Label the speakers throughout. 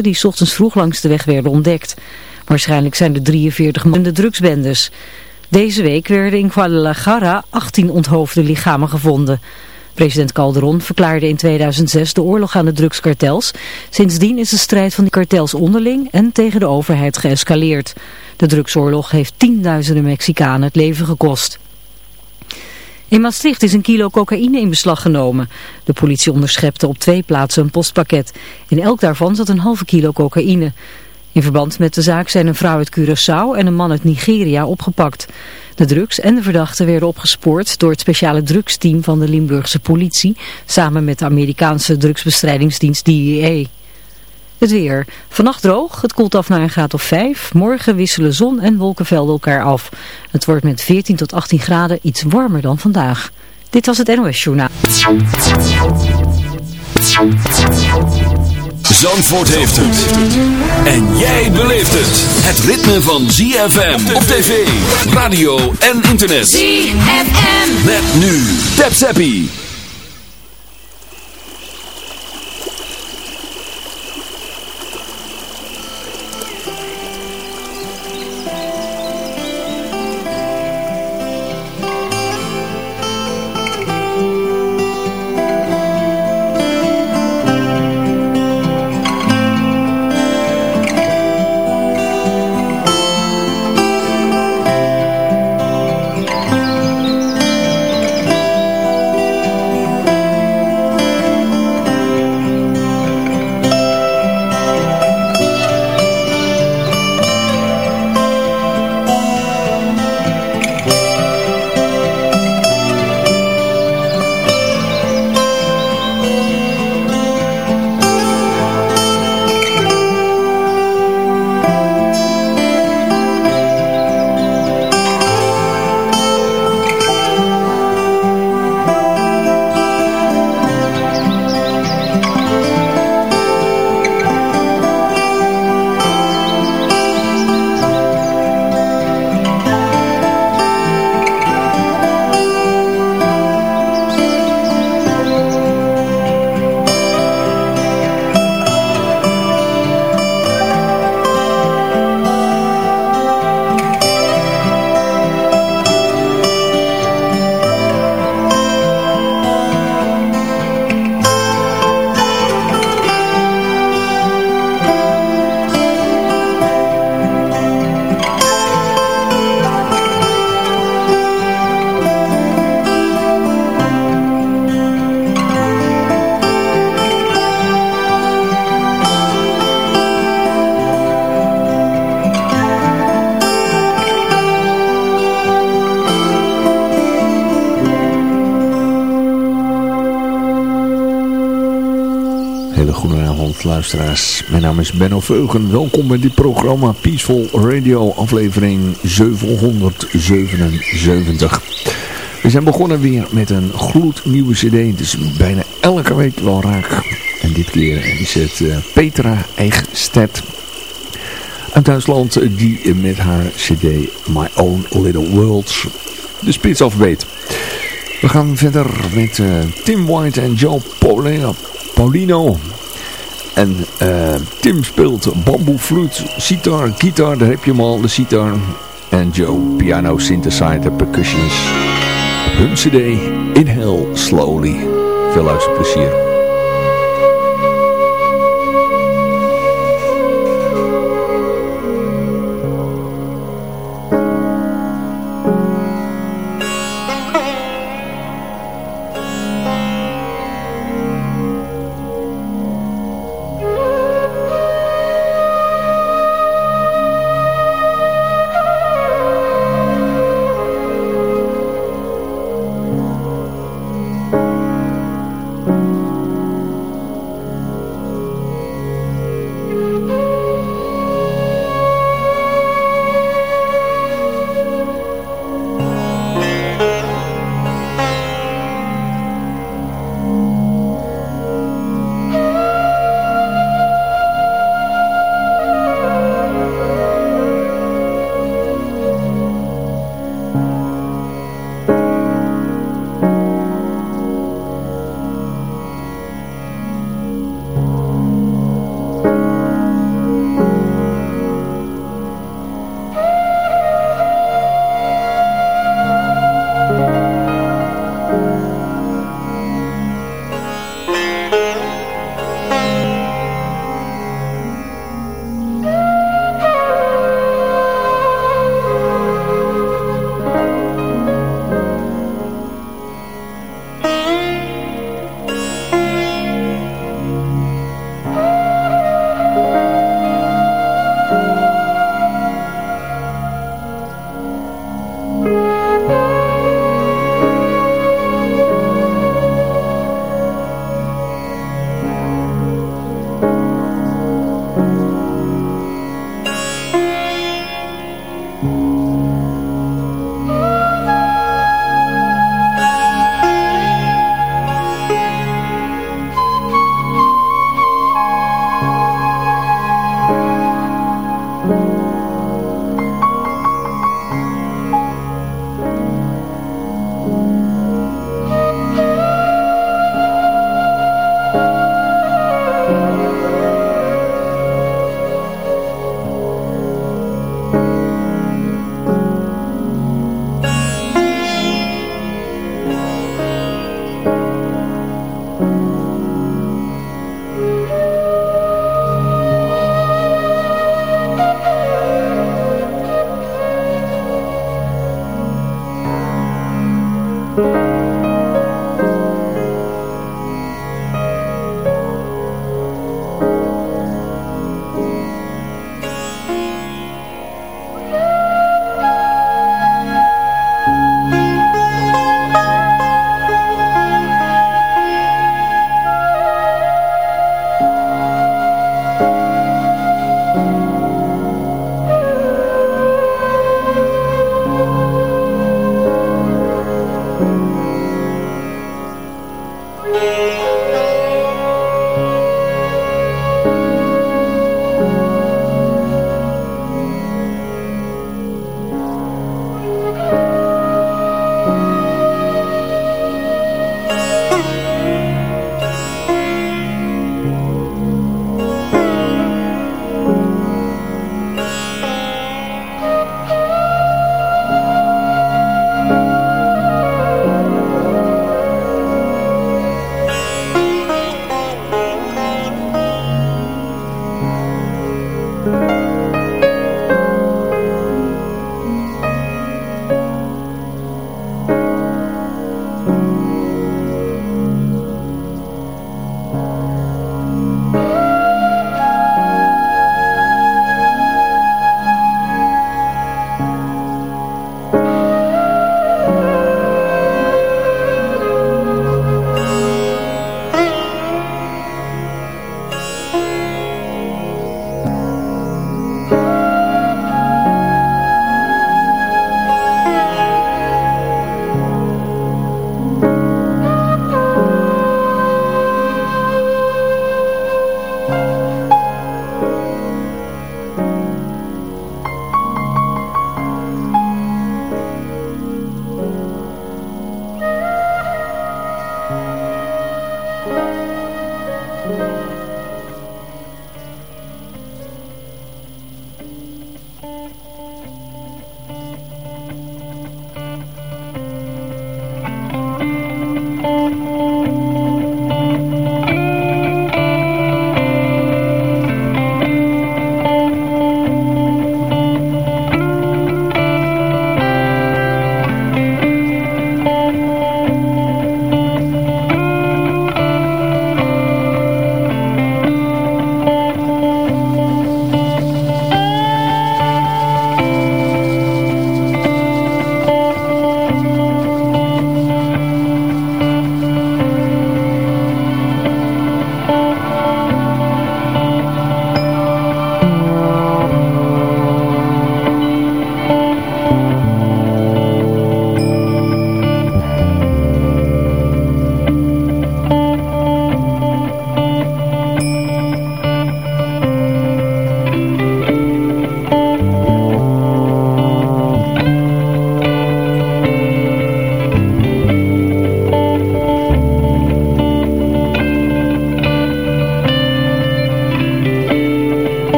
Speaker 1: die ochtends vroeg langs de weg werden ontdekt. Waarschijnlijk zijn de 43 man de drugsbendes. Deze week werden in Guadalajara 18 onthoofde lichamen gevonden. President Calderon verklaarde in 2006 de oorlog aan de drugskartels. Sindsdien is de strijd van die kartels onderling en tegen de overheid geëscaleerd. De drugsoorlog heeft tienduizenden Mexicanen het leven gekost. In Maastricht is een kilo cocaïne in beslag genomen. De politie onderschepte op twee plaatsen een postpakket. In elk daarvan zat een halve kilo cocaïne. In verband met de zaak zijn een vrouw uit Curaçao en een man uit Nigeria opgepakt. De drugs en de verdachten werden opgespoord door het speciale drugsteam van de Limburgse politie... samen met de Amerikaanse drugsbestrijdingsdienst DEA. Het weer. Vannacht droog, het koelt af naar een graad of 5. Morgen wisselen zon en wolkenvelden elkaar af. Het wordt met 14 tot 18 graden iets warmer dan vandaag. Dit was het NOS Journaal.
Speaker 2: Zandvoort heeft het. En jij beleeft het. Het ritme van ZFM op tv, radio en internet.
Speaker 3: ZFM.
Speaker 2: Met nu. Tap Zappie.
Speaker 4: Mijn naam is Benno Veugen. Welkom bij dit programma Peaceful Radio aflevering 777. We zijn begonnen weer met een gloednieuwe cd. Is bijna elke week wel raak. En dit keer is het uh, Petra Eichstedt uit Duitsland die met haar cd My Own Little Worlds de spits afbeet. We gaan verder met Tim White en Joe Paulino. En eh, Tim speelt bamboefluit, sitar, gitaar, daar heb je hem al, de sitar. En Joe, piano, synthesizer, percussions. Hun cd, Inhale Slowly. Veel luisterplezier.
Speaker 3: plezier.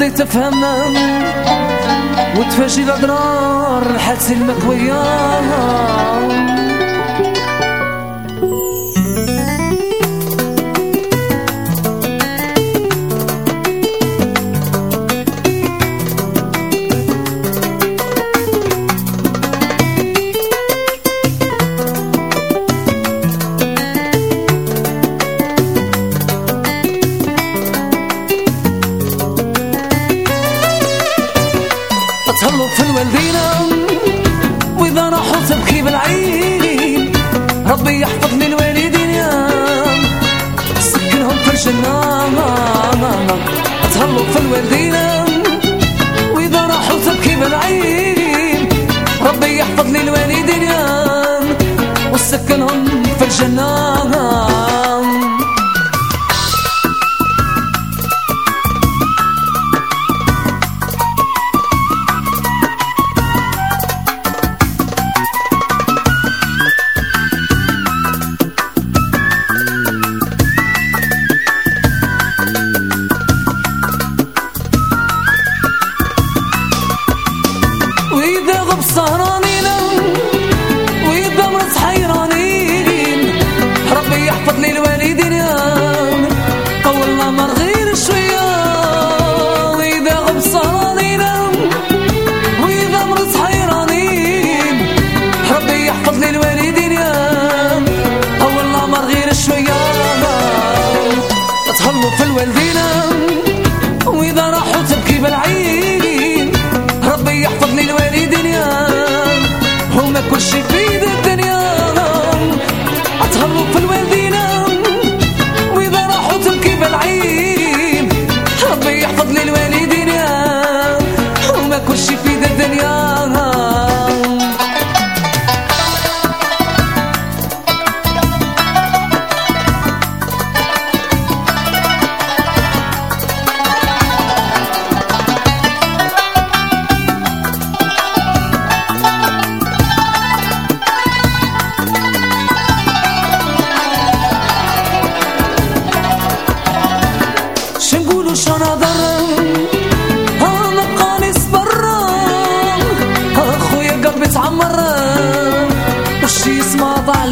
Speaker 3: قصدي تفهم وتفاجئ الأضرار الحاسي المكوية مش ما تهلو في الوردينة وإذا راحوا تبكي بالعين ربي يحفظ لي الوالدين والسكنهم في الجنان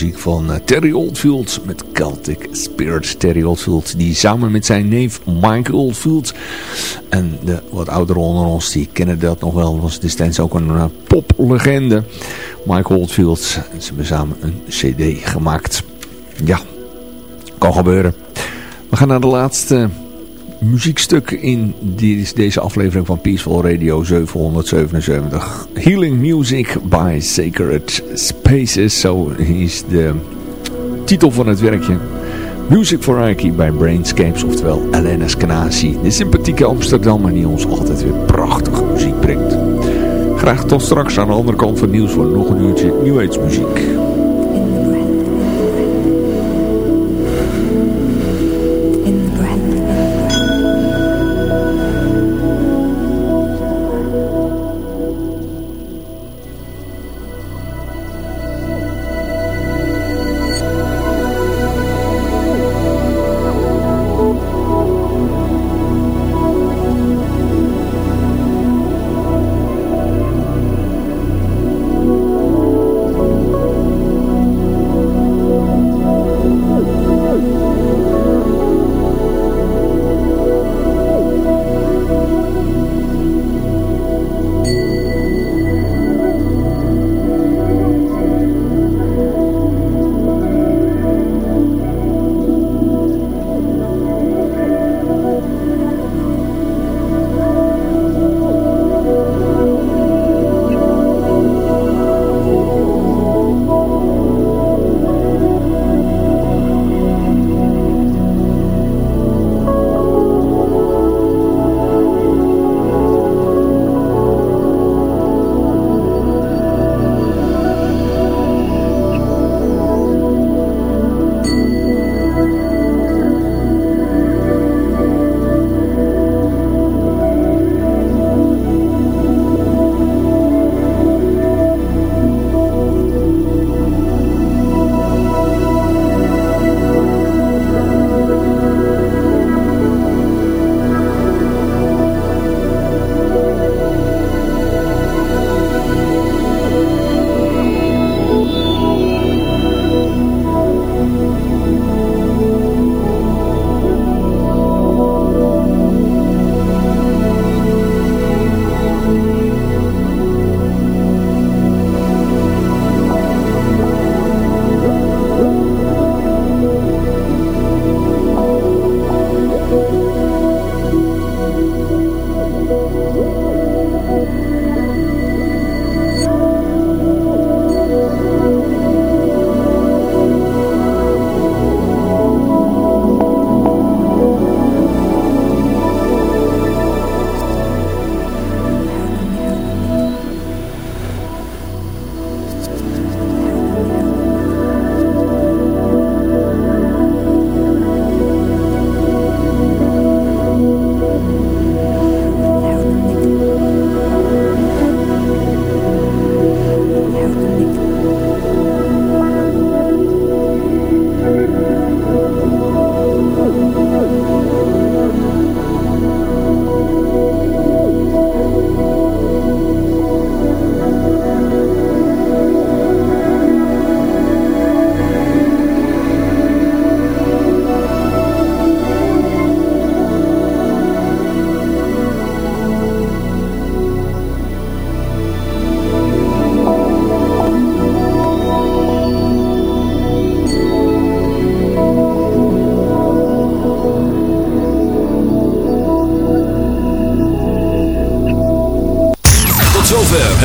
Speaker 4: muziek van eh, Terry Oldfield met Celtic Spirit. Terry Oldfield die samen met zijn neef Mike Oldfield en de wat ouderen onder ons die kennen dat nog wel. Was destijds ook een uh, poplegende. Mike Oldfield. Ze hebben samen een cd gemaakt. Ja, kan gebeuren. We gaan naar de laatste muziekstuk in deze aflevering van Peaceful Radio 777. Healing Music by Sacred Spaces. Zo is de titel van het werkje. Music for Reiki bij Brainscapes, oftewel Elena Scanasi. De sympathieke Amsterdammer die ons altijd weer prachtige muziek brengt. Graag tot straks aan de andere kant van nieuws voor nog een uurtje New Age muziek.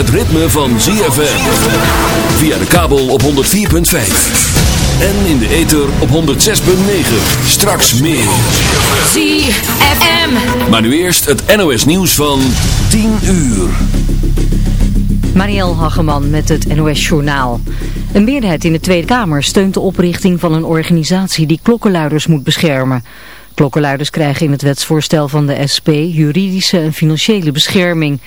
Speaker 2: Het ritme van ZFM. Via de kabel op 104.5. En in de ether op 106.9. Straks meer.
Speaker 5: ZFM.
Speaker 2: Maar nu eerst het NOS nieuws van 10 uur.
Speaker 1: Marielle Hageman met het NOS Journaal. Een meerderheid in de Tweede Kamer steunt de oprichting van een organisatie die klokkenluiders moet beschermen. Klokkenluiders krijgen in het wetsvoorstel van de SP juridische en financiële bescherming.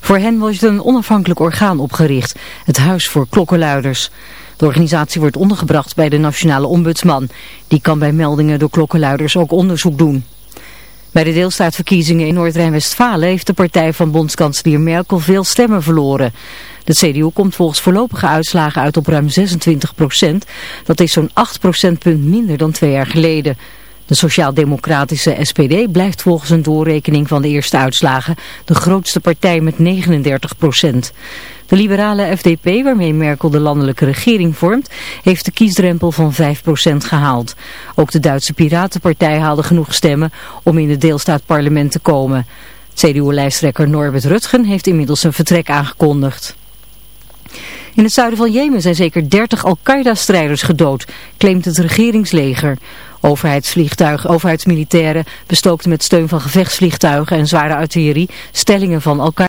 Speaker 1: Voor hen wordt een onafhankelijk orgaan opgericht, het Huis voor Klokkenluiders. De organisatie wordt ondergebracht bij de Nationale Ombudsman. Die kan bij meldingen door klokkenluiders ook onderzoek doen. Bij de deelstaatverkiezingen in Noord-Rijn-Westfalen heeft de partij van bondskanselier Merkel veel stemmen verloren. De CDU komt volgens voorlopige uitslagen uit op ruim 26 procent. Dat is zo'n 8 procentpunt minder dan twee jaar geleden. De sociaal-democratische SPD blijft volgens een doorrekening van de eerste uitslagen de grootste partij met 39 procent. De liberale FDP, waarmee Merkel de landelijke regering vormt, heeft de kiesdrempel van 5 procent gehaald. Ook de Duitse Piratenpartij haalde genoeg stemmen om in het deelstaatparlement te komen. CDU-lijsttrekker Norbert Rutgen heeft inmiddels een vertrek aangekondigd. In het zuiden van Jemen zijn zeker 30 Al-Qaeda-strijders gedood, claimt het regeringsleger. Overheidsvliegtuigen, overheidsmilitairen bestookten met steun van gevechtsvliegtuigen en zware artillerie stellingen van Al-Qaeda.